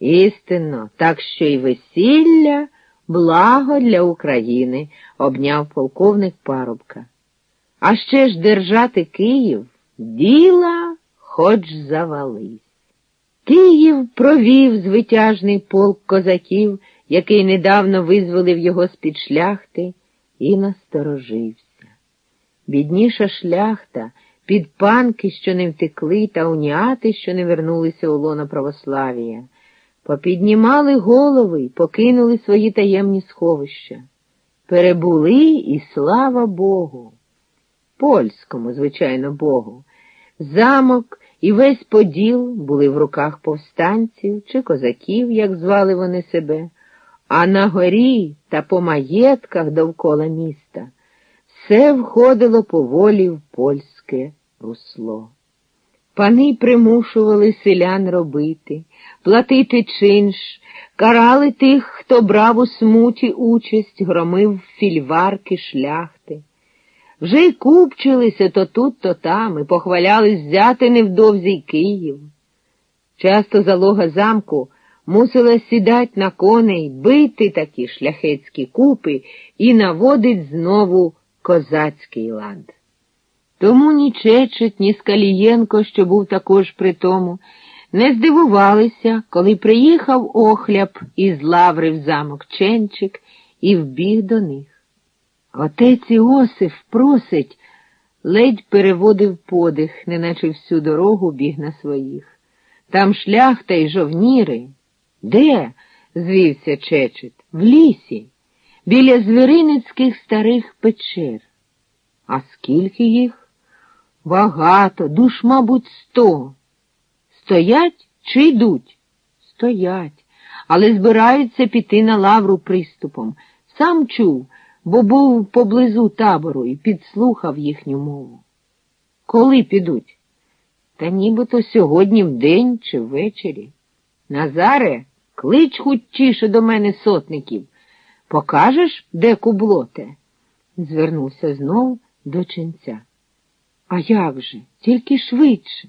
Істинно, так що й весілля благо для України, обняв полковник парубка. А ще ж держати Київ діла хоч завались. Київ провів звитяжний полк козаків, який недавно визволив його з-під шляхти, і насторожився. Бідніша шляхта, підпанки, що не втекли, та уніати, що не вернулися у лоно православія, попіднімали голови й покинули свої таємні сховища. Перебули і слава Богу. Польському, звичайно, Богу. Замок і весь поділ були в руках повстанців чи козаків, як звали вони себе, а на горі та по маєтках довкола міста все входило поволі в польське русло. Пани примушували селян робити, платити чинш, карали тих, хто брав у смуті участь, громив фільварки шляхти. Вже й купчилися то тут, то там, і похвалялись взяти невдовзі й Київ. Часто залога замку мусила сідать на коней, бити такі шляхетські купи і наводить знову козацький лад. Тому ні Чечет, ні Скалієнко, що був також при тому, не здивувалися, коли приїхав охляб із лаври в замок Ченчик і вбіг до них. Отець Іосиф просить, ледь переводив подих, неначе всю дорогу біг на своїх. Там шляхта й жовніри. Де? звівся Чечет. В лісі, біля звіриницьких старих печер. А скільки їх? Багато, душ, мабуть, сто. Стоять чи йдуть? Стоять, але збираються піти на лавру приступом. Сам чув бо був поблизу табору і підслухав їхню мову. Коли підуть? Та нібито сьогодні вдень чи ввечері. Назаре, клич хутчіше до мене сотників. Покажеш, де кублоте? звернувся знов до ченця. А як же, тільки швидше.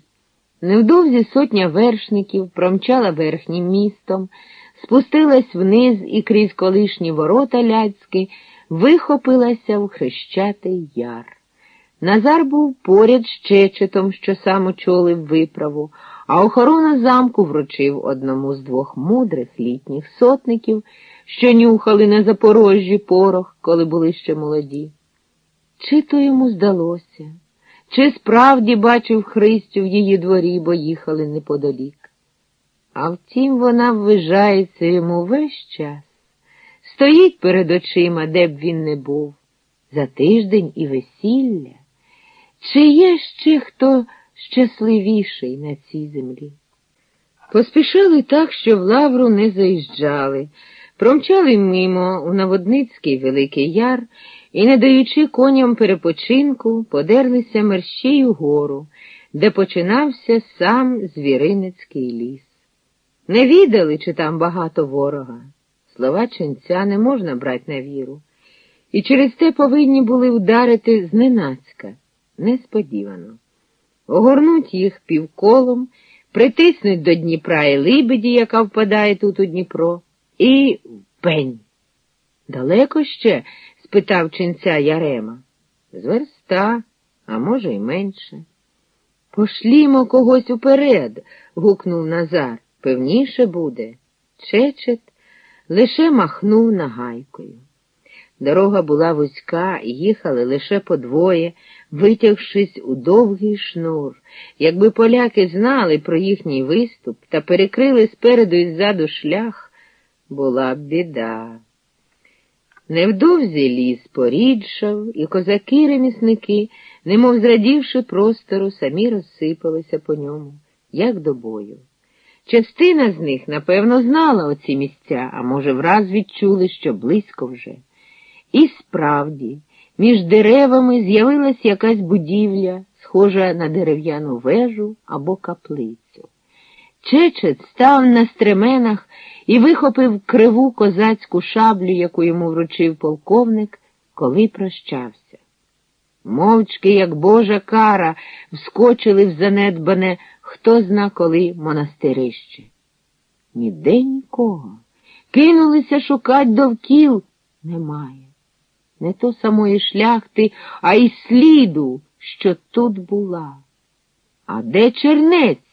Невдовзі сотня вершників промчала верхнім містом, спустилась вниз і крізь колишні ворота ляцьки вихопилася в хрещатий яр. Назар був поряд з Чечетом, що сам очолив виправу, а охорона замку вручив одному з двох мудрих літніх сотників, що нюхали на Запорожжі порох, коли були ще молоді. Чи то йому здалося, чи справді бачив Христю в її дворі, бо їхали неподалік. А втім, вона ввижається йому весь час. Стоїть перед очима, де б він не був, за тиждень і весілля. Чи є ще хто щасливіший на цій землі? Поспішали так, що в лавру не заїжджали, промчали мимо у Наводницький Великий Яр і, не даючи коням перепочинку, подерлися мерщію гору, де починався сам Звіриницький ліс. Не відали, чи там багато ворога. Слова ченця не можна брати на віру, і через те повинні були вдарити зненацька, несподівано, огорнуть їх півколом, притиснуть до Дніпра і Либеді, яка впадає тут у Дніпро, і пень. Далеко ще? Спитав ченця Ярема. З верста, а може, й менше. Пошлімо когось уперед, гукнув Назар. Певніше буде. Чечет лише махнув нагайкою. Дорога була вузька, і їхали лише по двоє, витягшись у довгий шнур. Якби поляки знали про їхній виступ та перекрили спереду і ззаду шлях, була б біда. Невдовзі ліс порідшав, і козаки-ремісники, немов зрадівши простору, самі розсипалися по ньому, як до бою. Частина з них, напевно, знала оці місця, а може, враз відчули, що близько вже. І справді, між деревами з'явилась якась будівля, схожа на дерев'яну вежу або каплицю. Чечет став на стременах і вихопив криву козацьку шаблю, яку йому вручив полковник, коли прощався. Мовчки, як божа кара, вскочили в занедбане хто зна коли монастирище. Ніде нікого. Кинулися шукать довкіл. Немає. Не то самої шляхти, а й сліду, що тут була. А де чернець?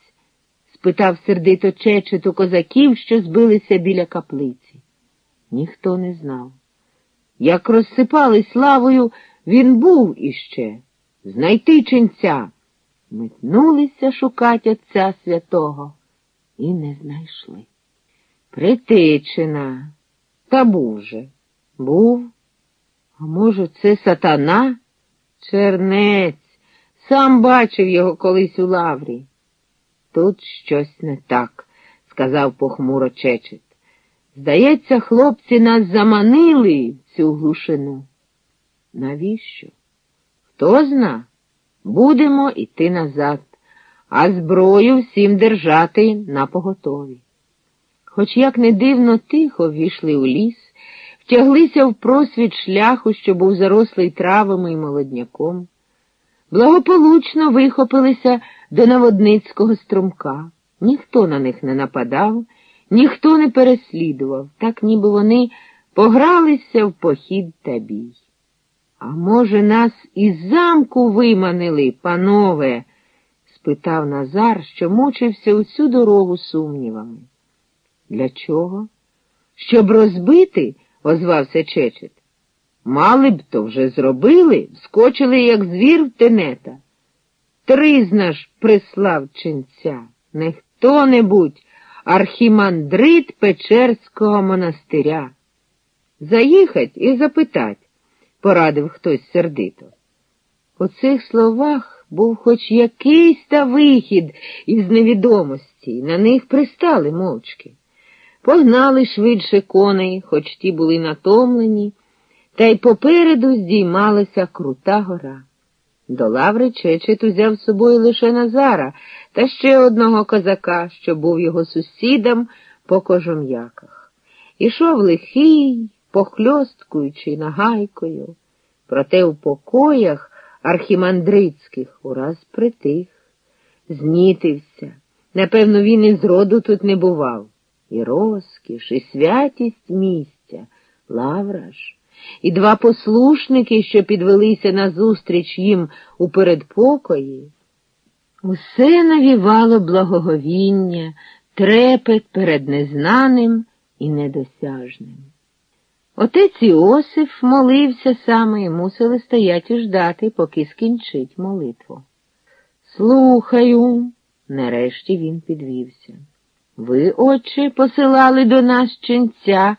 Спитав сердито чечет у козаків, що збилися біля каплиці. Ніхто не знав. Як розсипались славою, він був іще. Знайти ченця. Метнулися шукать отця святого і не знайшли. Притичина. Та був же. Був. А може, це сатана? Чернець. Сам бачив його колись у лаврі. Тут щось не так, сказав похмуро чечет. Здається, хлопці нас заманили в цю глушину. Навіщо? Хто зна? Будемо йти назад, а зброю всім держати на поготові. Хоч як не дивно тихо ввійшли у ліс, втяглися в просвіт шляху, що був зарослий травами і молодняком, благополучно вихопилися до наводницького струмка. Ніхто на них не нападав, ніхто не переслідував, так ніби вони погралися в похід та бій. А може, нас із замку виманили, панове? спитав Назар, що мучився усю дорогу сумнівами. Для чого? Щоб розбити, озвався Чечет. Мали б то вже зробили, скочили, як звір в тенета. Тризна ж прислав ченця, не хто-небудь, архімандрит Печерського монастиря. Заїхать і запитать, порадив хтось сердито. У цих словах був хоч якийсь та вихід із невідомості, на них пристали мовчки. Погнали швидше коней, хоч ті були натомлені, та й попереду здіймалася крута гора. До лаври Чечет узяв з собою лише Назара та ще одного козака, що був його сусідом по кожум'яках. Ішов лихий, похльосткуючи нагайкою, проте в покоях архімандрицьких ураз притих, знітився. Напевно, він і зроду тут не бував. І розкіш, і святість місця, лавра ж, і два послушники, що підвелися назустріч їм у передпокої. Усе навівало благоговіння, трепет перед незнаним і недосяжним. Отець Іосиф молився саме і мусили стоять і ждати, поки скінчить молитву. Слухаю, нарешті він підвівся. Ви, отче, посилали до нас ченця,